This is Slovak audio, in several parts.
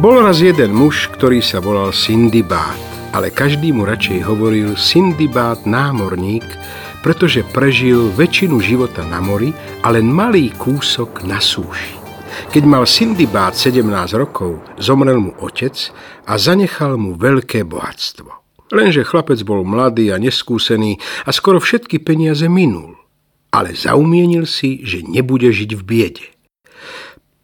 Bol raz jeden muž, ktorý sa volal Sindibát, ale každý mu radšej hovoril Sindibát námorník, pretože prežil väčšinu života na mori a len malý kúsok na súši. Keď mal Sindibát 17 rokov, zomrel mu otec a zanechal mu veľké bohatstvo. Lenže chlapec bol mladý a neskúsený a skoro všetky peniaze minul. Ale zaumienil si, že nebude žiť v biede.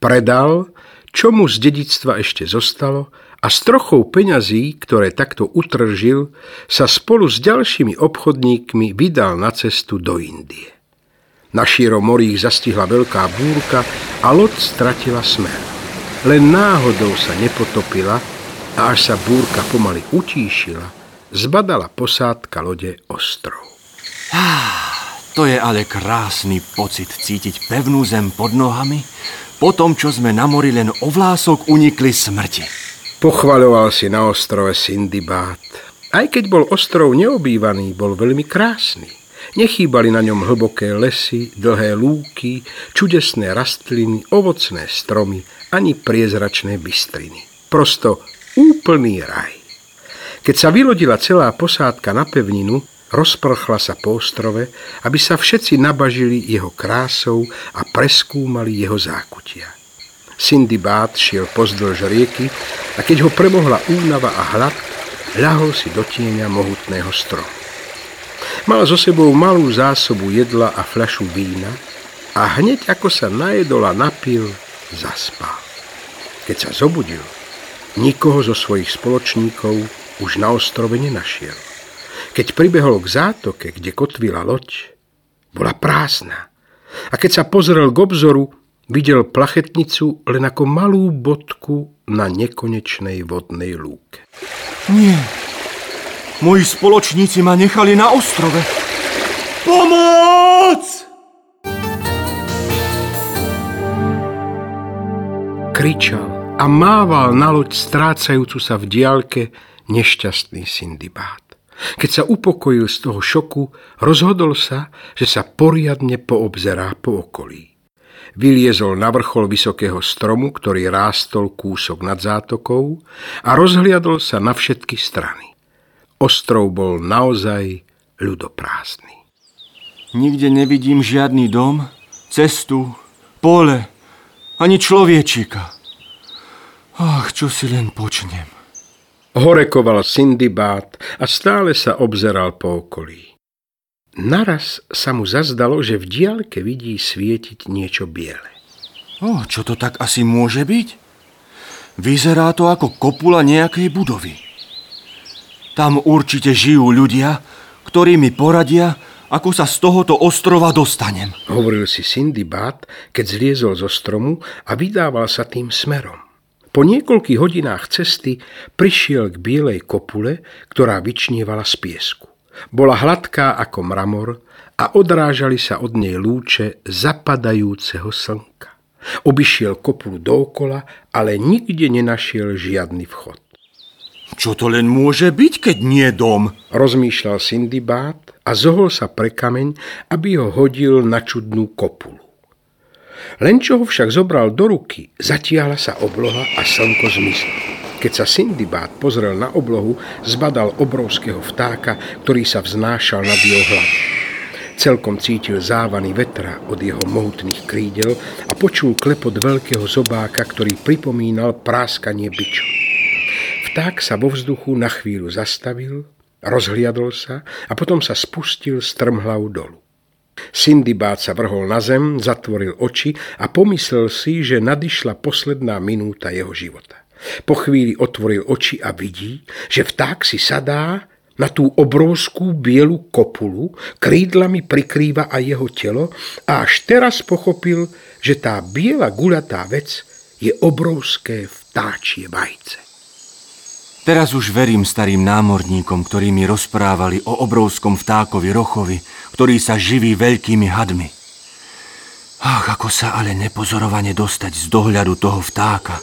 Predal, čo mu z dedictva ešte zostalo a s trochou peňazí, ktoré takto utržil, sa spolu s ďalšími obchodníkmi vydal na cestu do Indie. Na šíro morí ich zastihla veľká búrka a loď stratila smer. Len náhodou sa nepotopila a až sa búrka pomaly utíšila, zbadala posádka lode ostrov. To je ale krásny pocit cítiť pevnú zem pod nohami, po tom, čo sme na mori len o vlások unikli smrti. Pochvaľoval si na ostrove Sindibát. Aj keď bol ostrov neobývaný, bol veľmi krásny. Nechýbali na ňom hlboké lesy, dlhé lúky, čudesné rastliny, ovocné stromy, ani priezračné bystriny. Prosto úplný raj. Keď sa vylodila celá posádka na pevninu, rozprchla sa po ostrove, aby sa všetci nabažili jeho krásou a preskúmali jeho zákutia. Bát šiel pozdĺž rieky a keď ho premohla únava a hlad, ľahol si do tieňa mohutného stromu. Mal so sebou malú zásobu jedla a fľašu vína a hneď ako sa najedol a napil, zaspal. Keď sa zobudil, nikoho zo svojich spoločníkov už na ostrove nenašiel. Keď pribehol k zátoke, kde kotvila loď, bola prázdna. A keď sa pozrel k obzoru, videl plachetnicu len ako malú bodku na nekonečnej vodnej lúke. Nie, moji spoločníci ma nechali na ostrove. Pomoc! Kričal a mával na loď strácajúcu sa v diálke, nešťastný Sindibát. Keď sa upokojil z toho šoku, rozhodol sa, že sa poriadne poobzerá po okolí. Vyliezol na vrchol vysokého stromu, ktorý rástol kúsok nad zátokou a rozhliadol sa na všetky strany. Ostrov bol naozaj ľudoprázdny. Nikde nevidím žiadny dom, cestu, pole, ani človečika. Ach, čo si len počnem. Horekoval Sindibát a stále sa obzeral po okolí. Naraz sa mu zazdalo, že v diálke vidí svietiť niečo biele. O, čo to tak asi môže byť? Vyzerá to ako kopula nejakej budovy. Tam určite žijú ľudia, ktorí mi poradia, ako sa z tohoto ostrova dostanem. Hovoril si Sindibát, keď zliezol zo stromu a vydával sa tým smerom. Po niekoľkých hodinách cesty prišiel k bielej kopule, ktorá vyčnievala z piesku. Bola hladká ako mramor a odrážali sa od nej lúče zapadajúceho slnka. Obyšiel kopulu dookola, ale nikde nenašiel žiadny vchod. Čo to len môže byť, keď nie dom? Rozmýšľal Sindibát a zohol sa pre kameň, aby ho hodil na čudnú kopulu. Len čo ho však zobral do ruky, zatiahla sa obloha a slnko zmizlo. Keď sa Sindibát pozrel na oblohu, zbadal obrovského vtáka, ktorý sa vznášal nad jeho hlavu. Celkom cítil závany vetra od jeho mohutných krídel a počul klepot veľkého zobáka, ktorý pripomínal práskanie byču. Vták sa vo vzduchu na chvíľu zastavil, rozhliadol sa a potom sa spustil strmhlav dolu. Sindibát sa vrhol na zem, zatvoril oči a pomyslel si, že nadišla posledná minúta jeho života. Po chvíli otvoril oči a vidí, že vták si sadá na tú obrovskú bielu kopulu, krídlami prikrýva aj jeho telo a až teraz pochopil, že tá biela guľatá vec je obrovské vtáčie vajce. Teraz už verím starým námorníkom, ktorí mi rozprávali o obrovskom vtákovi Rochovi, ktorý sa živí veľkými hadmi. Ach, ako sa ale nepozorovane dostať z dohľadu toho vtáka,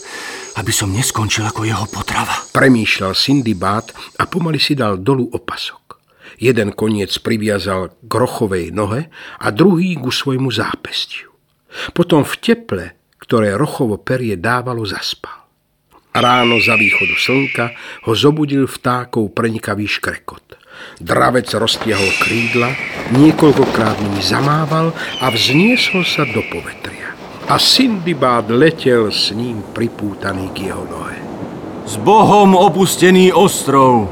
aby som neskončil ako jeho potrava. Premýšľal Sindibát a pomaly si dal dolu opasok. Jeden koniec priviazal k rochovej nohe a druhý ku svojmu zápestiu. Potom v teple, ktoré rochovo perie dávalo, zaspal. Ráno za východu slnka ho zobudil vtákov prenikavý škrekot. Dravec roztiahol krídla, niekoľkokrát nimi zamával a vzniesol sa do povetria. A Sindibád letel s ním pripútaný k jeho nohe. S Bohom opustený ostrov!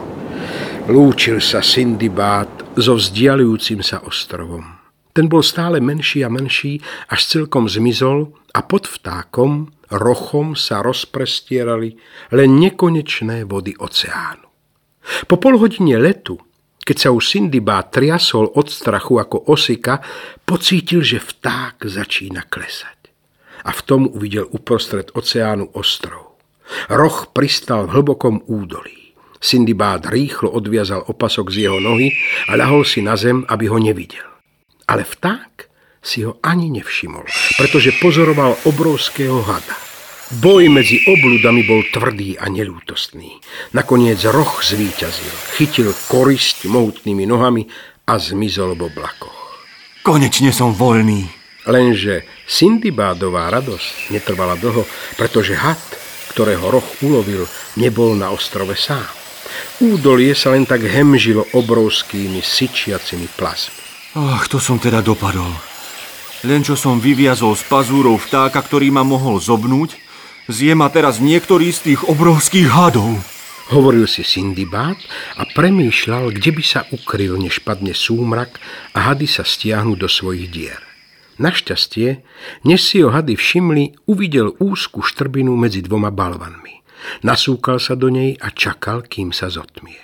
Lúčil sa Sindibád so vzdialujúcim sa ostrovom. Ten bol stále menší a menší, až celkom zmizol a pod vtákom rochom sa rozprestierali len nekonečné vody oceánu. Po pol hodine letu, keď sa už Sindibá triasol od strachu ako osika, pocítil, že vták začína klesať. A v tom uvidel uprostred oceánu ostrov. Roh pristal v hlbokom údolí. Sindibád rýchlo odviazal opasok z jeho nohy a ľahol si na zem, aby ho nevidel. Ale vták si ho ani nevšimol, pretože pozoroval obrovského hada. Boj medzi obludami bol tvrdý a nelútostný. Nakoniec roh zvíťazil, chytil korisť mohutnými nohami a zmizol v oblakoch. Konečne som voľný. Lenže Sindibádová radosť netrvala dlho, pretože had, ktorého roh ulovil, nebol na ostrove sám. Údolie sa len tak hemžilo obrovskými syčiacimi plazmi. Ach, to som teda dopadol. Len čo som vyviazol z pazúrov vtáka, ktorý ma mohol zobnúť, zje ma teraz niektorý z tých obrovských hadov. Hovoril si Sindibát a premýšľal, kde by sa ukryl, než padne súmrak a hady sa stiahnu do svojich dier. Našťastie, než si ho hady všimli, uvidel úzku štrbinu medzi dvoma balvanmi. Nasúkal sa do nej a čakal, kým sa zotmie.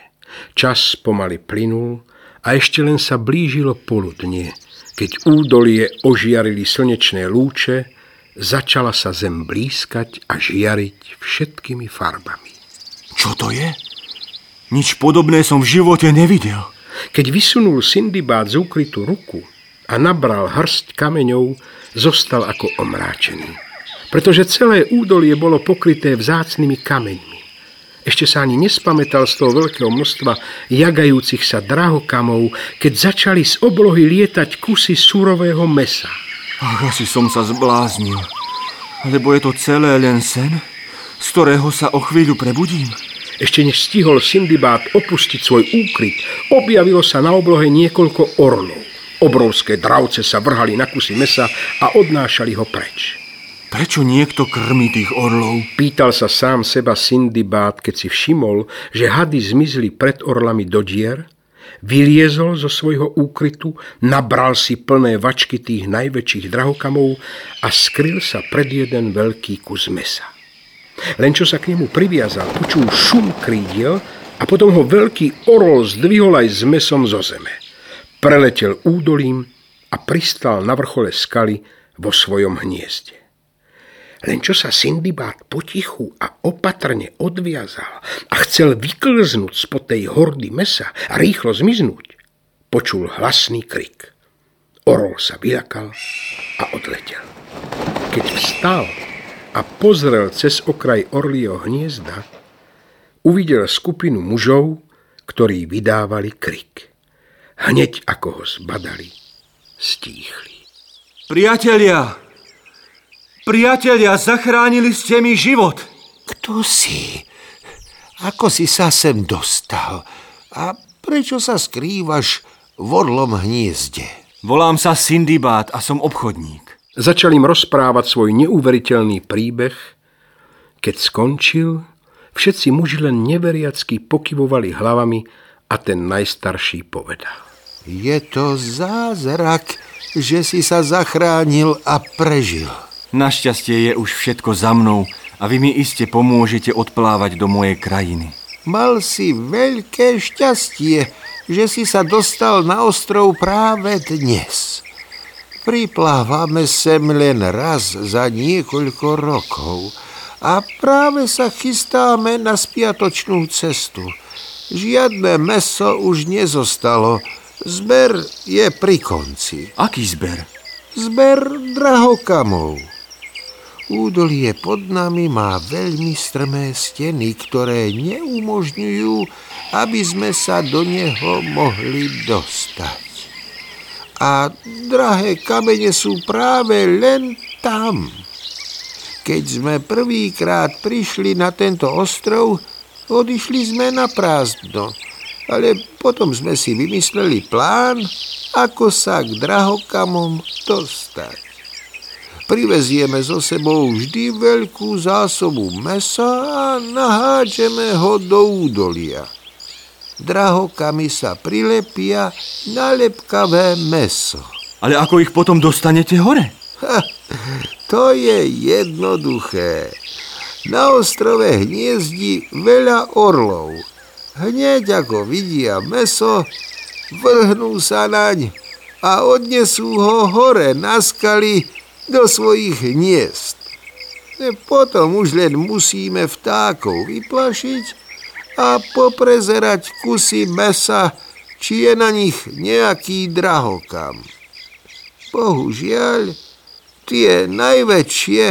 Čas pomaly plynul a ešte len sa blížilo poludnie – keď údolie ožiarili slnečné lúče, začala sa zem blískať a žiariť všetkými farbami. Čo to je? Nič podobné som v živote nevidel. Keď vysunul Sindibád z úkrytu ruku a nabral hrst kameňov, zostal ako omráčený. Pretože celé údolie bolo pokryté vzácnými kameňmi. Ešte sa ani nespamätal z toho veľkého množstva jagajúcich sa drahokamov, keď začali z oblohy lietať kusy surového mesa. Ach, asi som sa zbláznil. Lebo je to celé len sen, z ktorého sa o chvíľu prebudím. Ešte než stihol Sindibát opustiť svoj úkryt, objavilo sa na oblohe niekoľko orlov. Obrovské dravce sa vrhali na kusy mesa a odnášali ho preč. Prečo niekto krmi tých orlov? Pýtal sa sám seba Sindibát, keď si všimol, že hady zmizli pred orlami do dier, vyliezol zo svojho úkrytu, nabral si plné vačky tých najväčších drahokamov a skryl sa pred jeden veľký kus mesa. Len čo sa k nemu priviazal, počul šum krídiel a potom ho veľký orol zdvihol aj s mesom zo zeme. Preletel údolím a pristal na vrchole skaly vo svojom hniezde. Len čo sa Sindibát potichu a opatrne odviazal a chcel vyklznúť spod tej hordy mesa a rýchlo zmiznúť, počul hlasný krik. Orol sa vylakal a odletel. Keď vstal a pozrel cez okraj orlieho hniezda, uvidel skupinu mužov, ktorí vydávali krik. Hneď ako ho zbadali, stíchli. Priatelia, Priatelia, zachránili ste mi život. Kto si? Ako si sa sem dostal? A prečo sa skrývaš v orlom hniezde? Volám sa Sindibát a som obchodník. Začal im rozprávať svoj neuveriteľný príbeh. Keď skončil, všetci muži len neveriacky pokyvovali hlavami a ten najstarší povedal. Je to zázrak, že si sa zachránil a prežil. Našťastie je už všetko za mnou a vy mi iste pomôžete odplávať do mojej krajiny. Mal si veľké šťastie, že si sa dostal na ostrov práve dnes. Priplávame sem len raz za niekoľko rokov a práve sa chystáme na spiatočnú cestu. Žiadne meso už nezostalo, zber je pri konci. Aký zber? Zber drahokamov. Údolie pod nami má veľmi strmé steny, ktoré neumožňujú, aby sme sa do neho mohli dostať. A drahé kamene sú práve len tam. Keď sme prvýkrát prišli na tento ostrov, odišli sme na prázdno, ale potom sme si vymysleli plán, ako sa k drahokamom dostať. Privezieme so sebou vždy veľkú zásobu mesa a nahádžeme ho do údolia. Drahokami sa prilepia na lepkavé meso. Ale ako ich potom dostanete hore? Ha, to je jednoduché. Na ostrove hniezdi veľa orlov. Hneď ako vidia meso, vrhnú sa naň a odnesú ho hore na skaly do svojich hniezd. E, potom už len musíme vtákov vyplašiť a poprezerať kusy mesa, či je na nich nejaký drahokam. Bohužiaľ, tie najväčšie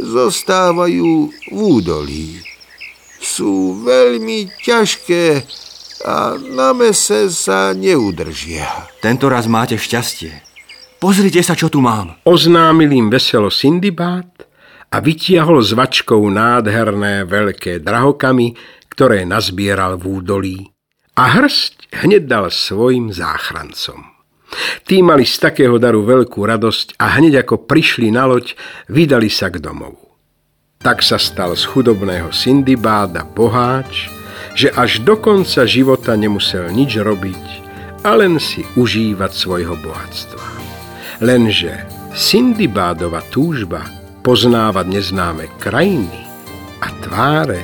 zostávajú v údolí. Sú veľmi ťažké a na mese sa neudržia. Tento raz máte šťastie. Pozrite sa, čo tu mám. Oznámil im veselo Sindibát a vytiahol s vačkou nádherné veľké drahokamy, ktoré nazbieral v údolí. A hrst hneď dal svojim záchrancom. Tí mali z takého daru veľkú radosť a hneď ako prišli na loď, vydali sa k domovu. Tak sa stal z chudobného Sindibáda boháč, že až do konca života nemusel nič robiť a len si užívať svojho bohatstva. Lenže Sindibádova túžba poznávať neznáme krajiny a tváre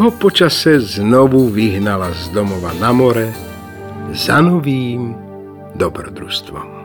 ho počase znovu vyhnala z domova na more za novým dobrodružstvom.